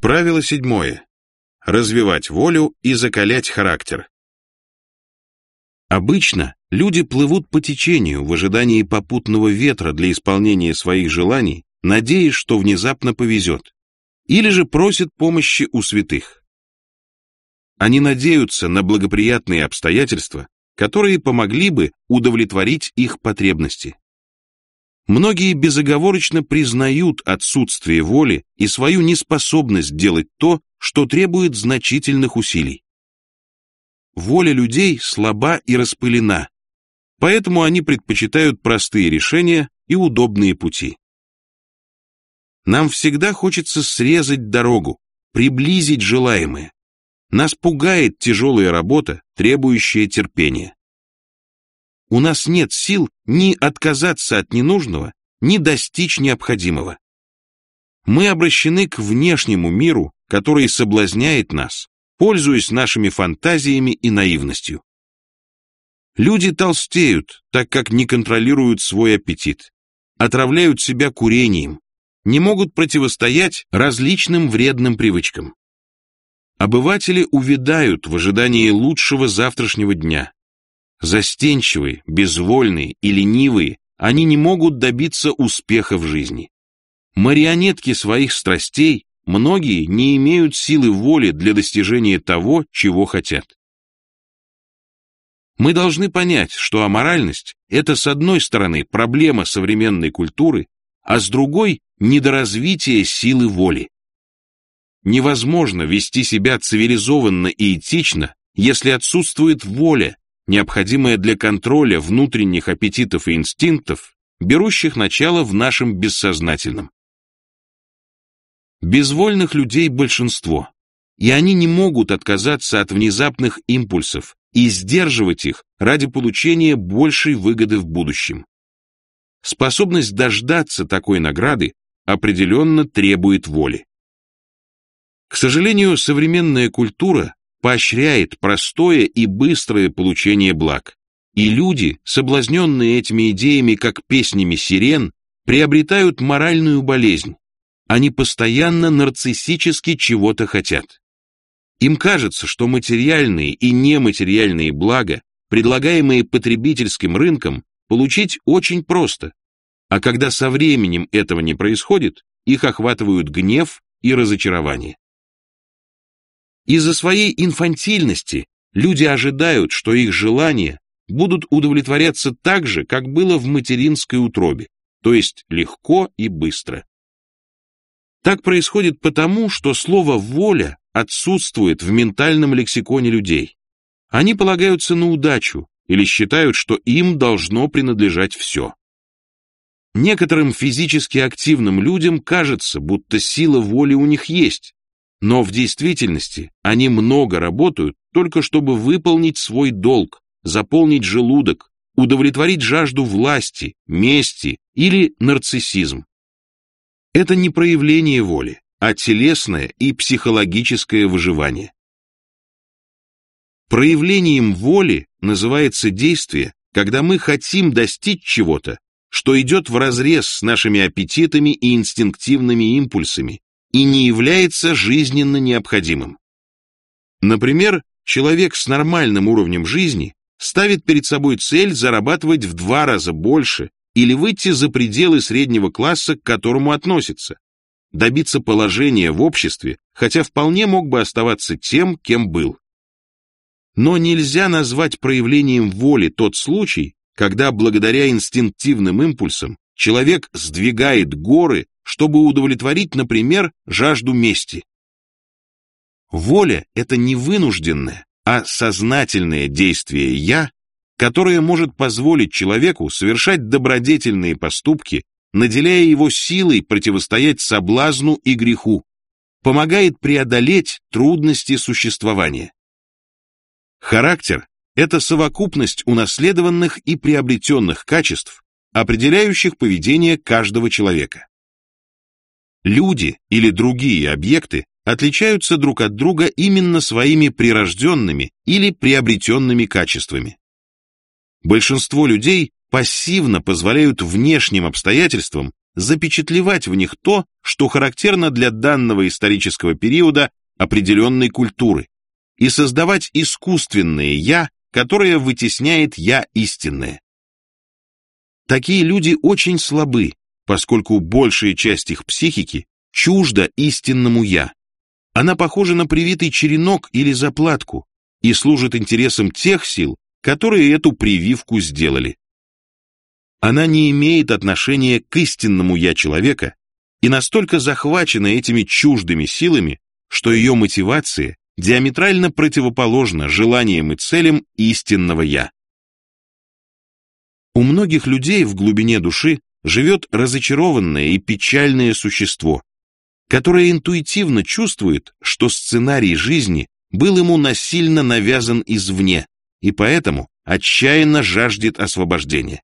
Правило седьмое. Развивать волю и закалять характер. Обычно люди плывут по течению в ожидании попутного ветра для исполнения своих желаний, надеясь, что внезапно повезет, или же просят помощи у святых. Они надеются на благоприятные обстоятельства, которые помогли бы удовлетворить их потребности. Многие безоговорочно признают отсутствие воли и свою неспособность делать то, что требует значительных усилий. Воля людей слаба и распылена, поэтому они предпочитают простые решения и удобные пути. Нам всегда хочется срезать дорогу, приблизить желаемое. Нас пугает тяжелая работа, требующая терпения у нас нет сил ни отказаться от ненужного, ни достичь необходимого. Мы обращены к внешнему миру, который соблазняет нас, пользуясь нашими фантазиями и наивностью. Люди толстеют, так как не контролируют свой аппетит, отравляют себя курением, не могут противостоять различным вредным привычкам. Обыватели увядают в ожидании лучшего завтрашнего дня, Застенчивые, безвольные и ленивые, они не могут добиться успеха в жизни. Марионетки своих страстей, многие не имеют силы воли для достижения того, чего хотят. Мы должны понять, что аморальность – это, с одной стороны, проблема современной культуры, а с другой – недоразвитие силы воли. Невозможно вести себя цивилизованно и этично, если отсутствует воля, необходимое для контроля внутренних аппетитов и инстинктов, берущих начало в нашем бессознательном. Безвольных людей большинство, и они не могут отказаться от внезапных импульсов и сдерживать их ради получения большей выгоды в будущем. Способность дождаться такой награды определенно требует воли. К сожалению, современная культура поощряет простое и быстрое получение благ. И люди, соблазненные этими идеями как песнями сирен, приобретают моральную болезнь. Они постоянно нарциссически чего-то хотят. Им кажется, что материальные и нематериальные блага, предлагаемые потребительским рынком, получить очень просто. А когда со временем этого не происходит, их охватывают гнев и разочарование. Из-за своей инфантильности люди ожидают, что их желания будут удовлетворяться так же, как было в материнской утробе, то есть легко и быстро. Так происходит потому, что слово «воля» отсутствует в ментальном лексиконе людей. Они полагаются на удачу или считают, что им должно принадлежать все. Некоторым физически активным людям кажется, будто сила воли у них есть, но в действительности они много работают только чтобы выполнить свой долг, заполнить желудок, удовлетворить жажду власти, мести или нарциссизм. Это не проявление воли, а телесное и психологическое выживание. Проявлением воли называется действие, когда мы хотим достичь чего-то, что идет вразрез с нашими аппетитами и инстинктивными импульсами, и не является жизненно необходимым. Например, человек с нормальным уровнем жизни ставит перед собой цель зарабатывать в два раза больше или выйти за пределы среднего класса, к которому относится, добиться положения в обществе, хотя вполне мог бы оставаться тем, кем был. Но нельзя назвать проявлением воли тот случай, когда благодаря инстинктивным импульсам человек сдвигает горы чтобы удовлетворить, например, жажду мести. Воля — это не вынужденное, а сознательное действие «я», которое может позволить человеку совершать добродетельные поступки, наделяя его силой противостоять соблазну и греху, помогает преодолеть трудности существования. Характер — это совокупность унаследованных и приобретенных качеств, определяющих поведение каждого человека. Люди или другие объекты отличаются друг от друга именно своими прирожденными или приобретенными качествами. Большинство людей пассивно позволяют внешним обстоятельствам запечатлевать в них то, что характерно для данного исторического периода определенной культуры, и создавать искусственное «я», которое вытесняет «я» истинное. Такие люди очень слабы, поскольку большая часть их психики чужда истинному «я». Она похожа на привитый черенок или заплатку и служит интересам тех сил, которые эту прививку сделали. Она не имеет отношения к истинному «я» человека и настолько захвачена этими чуждыми силами, что ее мотивация диаметрально противоположна желаниям и целям истинного «я». У многих людей в глубине души живет разочарованное и печальное существо, которое интуитивно чувствует, что сценарий жизни был ему насильно навязан извне, и поэтому отчаянно жаждет освобождения.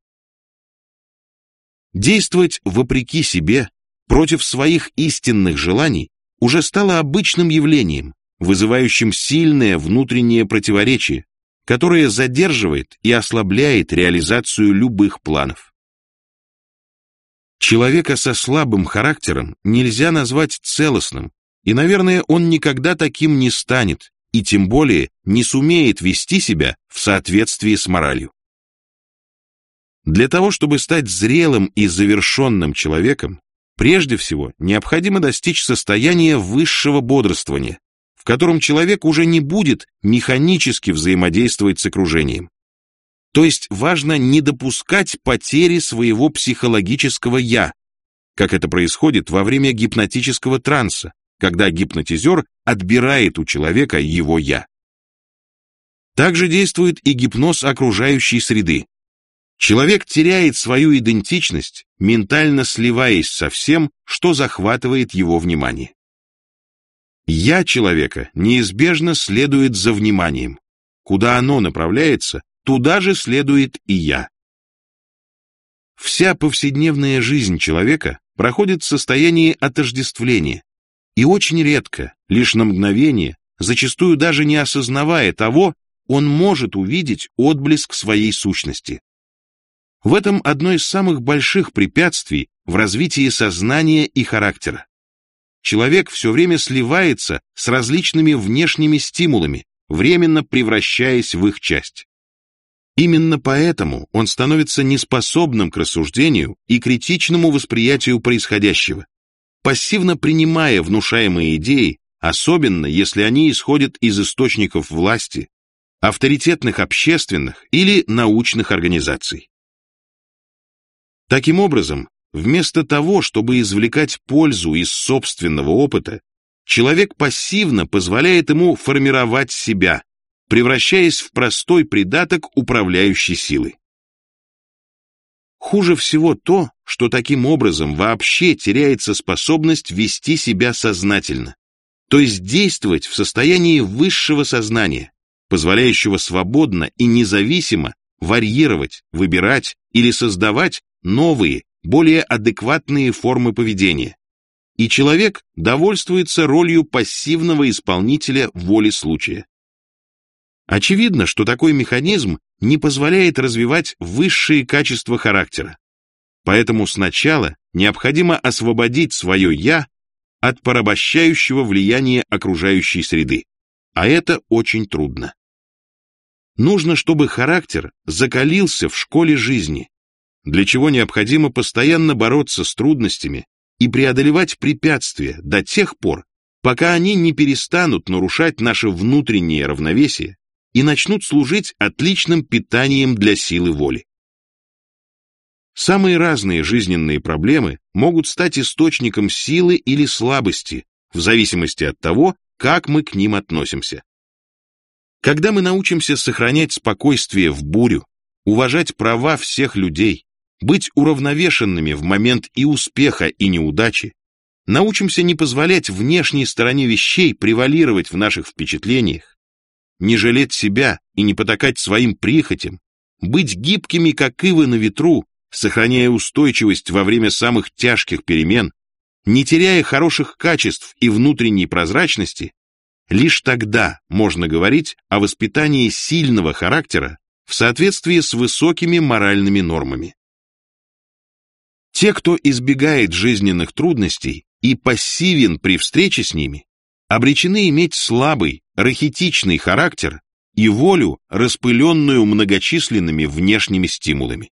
Действовать вопреки себе, против своих истинных желаний, уже стало обычным явлением, вызывающим сильное внутреннее противоречие, которое задерживает и ослабляет реализацию любых планов. Человека со слабым характером нельзя назвать целостным, и, наверное, он никогда таким не станет, и тем более не сумеет вести себя в соответствии с моралью. Для того, чтобы стать зрелым и завершенным человеком, прежде всего необходимо достичь состояния высшего бодрствования, в котором человек уже не будет механически взаимодействовать с окружением. То есть важно не допускать потери своего психологического «я», как это происходит во время гипнотического транса, когда гипнотизер отбирает у человека его «я». Также действует и гипноз окружающей среды. Человек теряет свою идентичность, ментально сливаясь со всем, что захватывает его внимание. «Я» человека неизбежно следует за вниманием. Куда оно направляется, туда же следует и «я». Вся повседневная жизнь человека проходит в состоянии отождествления, и очень редко, лишь на мгновение, зачастую даже не осознавая того, он может увидеть отблеск своей сущности. В этом одно из самых больших препятствий в развитии сознания и характера. Человек все время сливается с различными внешними стимулами, временно превращаясь в их часть. Именно поэтому он становится неспособным к рассуждению и критичному восприятию происходящего, пассивно принимая внушаемые идеи, особенно если они исходят из источников власти, авторитетных общественных или научных организаций. Таким образом, вместо того, чтобы извлекать пользу из собственного опыта, человек пассивно позволяет ему формировать себя, превращаясь в простой придаток управляющей силы. Хуже всего то, что таким образом вообще теряется способность вести себя сознательно, то есть действовать в состоянии высшего сознания, позволяющего свободно и независимо варьировать, выбирать или создавать новые, более адекватные формы поведения. И человек довольствуется ролью пассивного исполнителя воли случая. Очевидно, что такой механизм не позволяет развивать высшие качества характера. Поэтому сначала необходимо освободить свое «я» от порабощающего влияния окружающей среды. А это очень трудно. Нужно, чтобы характер закалился в школе жизни, для чего необходимо постоянно бороться с трудностями и преодолевать препятствия до тех пор, пока они не перестанут нарушать наше внутреннее равновесие и начнут служить отличным питанием для силы воли. Самые разные жизненные проблемы могут стать источником силы или слабости, в зависимости от того, как мы к ним относимся. Когда мы научимся сохранять спокойствие в бурю, уважать права всех людей, быть уравновешенными в момент и успеха, и неудачи, научимся не позволять внешней стороне вещей превалировать в наших впечатлениях, не жалеть себя и не потакать своим прихотям, быть гибкими, как ивы на ветру, сохраняя устойчивость во время самых тяжких перемен, не теряя хороших качеств и внутренней прозрачности, лишь тогда можно говорить о воспитании сильного характера в соответствии с высокими моральными нормами. Те, кто избегает жизненных трудностей и пассивен при встрече с ними, обречены иметь слабый, рахитичный характер и волю, распыленную многочисленными внешними стимулами.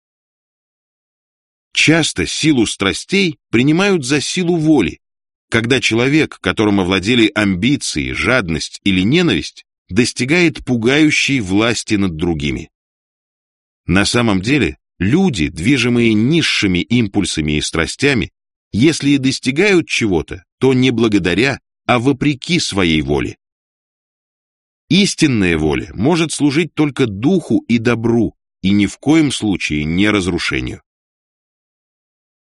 Часто силу страстей принимают за силу воли, когда человек, которым овладели амбиции, жадность или ненависть, достигает пугающей власти над другими. На самом деле, люди, движимые низшими импульсами и страстями, если и достигают чего-то, то не благодаря, а вопреки своей воле. Истинная воля может служить только духу и добру, и ни в коем случае не разрушению.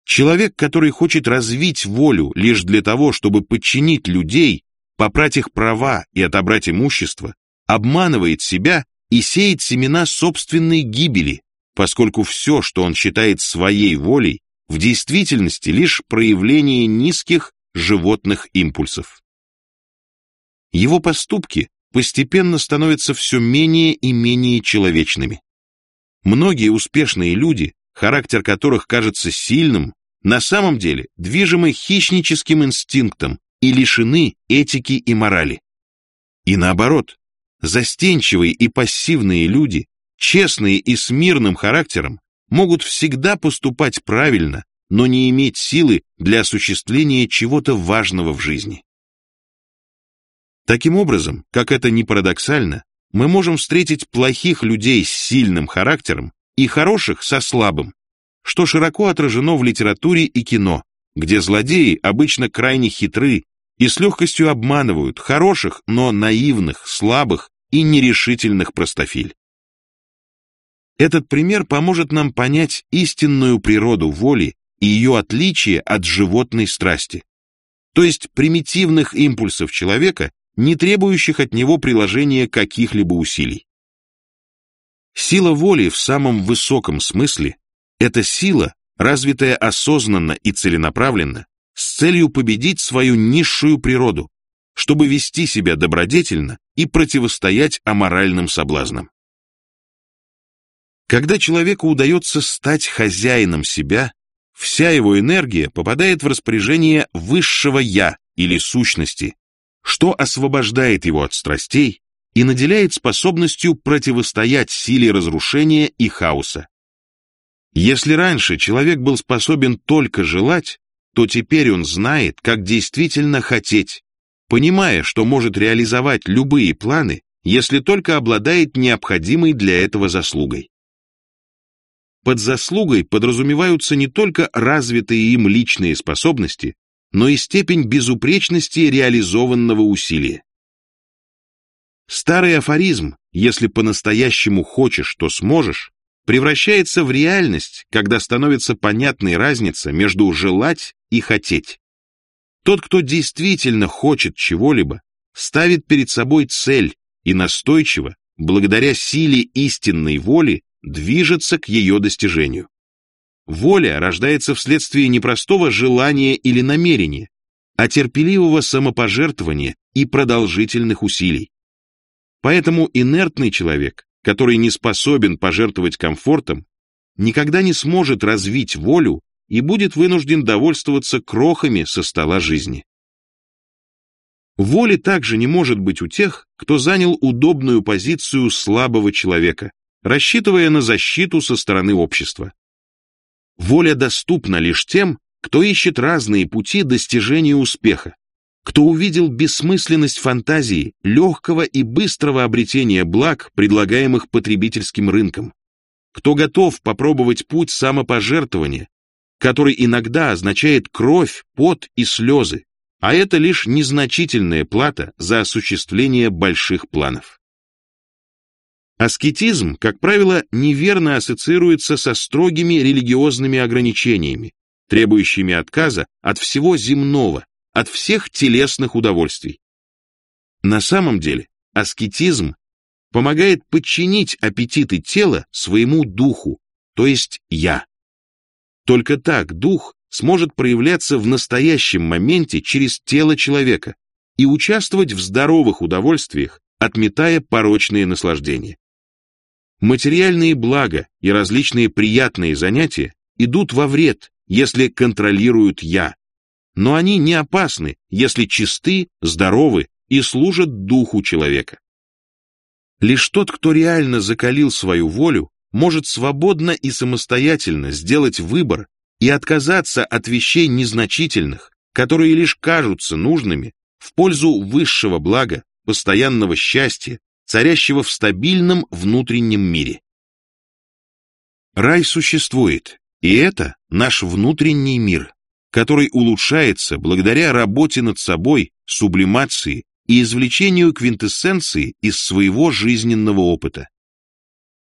Человек, который хочет развить волю лишь для того, чтобы подчинить людей, попрать их права и отобрать имущество, обманывает себя и сеет семена собственной гибели, поскольку все, что он считает своей волей, в действительности лишь проявление низких животных импульсов. Его поступки постепенно становятся все менее и менее человечными. Многие успешные люди, характер которых кажется сильным, на самом деле движимы хищническим инстинктом и лишены этики и морали. И наоборот, застенчивые и пассивные люди, честные и с мирным характером, могут всегда поступать правильно, но не иметь силы для осуществления чего-то важного в жизни. Таким образом, как это ни парадоксально, мы можем встретить плохих людей с сильным характером и хороших со слабым, что широко отражено в литературе и кино, где злодеи обычно крайне хитры и с легкостью обманывают хороших, но наивных, слабых и нерешительных простофиль. Этот пример поможет нам понять истинную природу воли и ее отличие от животной страсти, то есть примитивных импульсов человека, не требующих от него приложения каких-либо усилий. Сила воли в самом высоком смысле это сила, развитая осознанно и целенаправленно, с целью победить свою низшую природу, чтобы вести себя добродетельно и противостоять аморальным соблазнам. Когда человеку удается стать хозяином себя, вся его энергия попадает в распоряжение высшего «я» или сущности, что освобождает его от страстей и наделяет способностью противостоять силе разрушения и хаоса. Если раньше человек был способен только желать, то теперь он знает, как действительно хотеть, понимая, что может реализовать любые планы, если только обладает необходимой для этого заслугой. Под заслугой подразумеваются не только развитые им личные способности, но и степень безупречности реализованного усилия. Старый афоризм «если по-настоящему хочешь, то сможешь» превращается в реальность, когда становится понятной разница между желать и хотеть. Тот, кто действительно хочет чего-либо, ставит перед собой цель и настойчиво, благодаря силе истинной воли, движется к ее достижению. Воля рождается вследствие не простого желания или намерения, а терпеливого самопожертвования и продолжительных усилий. Поэтому инертный человек который не способен пожертвовать комфортом, никогда не сможет развить волю и будет вынужден довольствоваться крохами со стола жизни. Воли также не может быть у тех, кто занял удобную позицию слабого человека, рассчитывая на защиту со стороны общества. Воля доступна лишь тем, кто ищет разные пути достижения успеха, кто увидел бессмысленность фантазии, легкого и быстрого обретения благ, предлагаемых потребительским рынком, кто готов попробовать путь самопожертвования, который иногда означает кровь, пот и слезы, а это лишь незначительная плата за осуществление больших планов. Аскетизм, как правило, неверно ассоциируется со строгими религиозными ограничениями, требующими отказа от всего земного, от всех телесных удовольствий. На самом деле аскетизм помогает подчинить аппетиты тела своему духу, то есть «я». Только так дух сможет проявляться в настоящем моменте через тело человека и участвовать в здоровых удовольствиях, отметая порочные наслаждения. Материальные блага и различные приятные занятия идут во вред, если контролируют «я», но они не опасны, если чисты, здоровы и служат духу человека. Лишь тот, кто реально закалил свою волю, может свободно и самостоятельно сделать выбор и отказаться от вещей незначительных, которые лишь кажутся нужными, в пользу высшего блага, постоянного счастья, царящего в стабильном внутреннем мире. Рай существует, и это наш внутренний мир, который улучшается благодаря работе над собой, сублимации и извлечению квинтэссенции из своего жизненного опыта.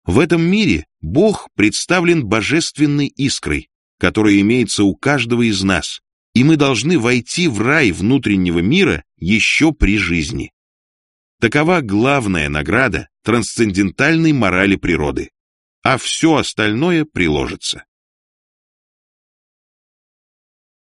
В этом мире Бог представлен божественной искрой, которая имеется у каждого из нас, и мы должны войти в рай внутреннего мира еще при жизни. Такова главная награда трансцендентальной морали природы, а все остальное приложится.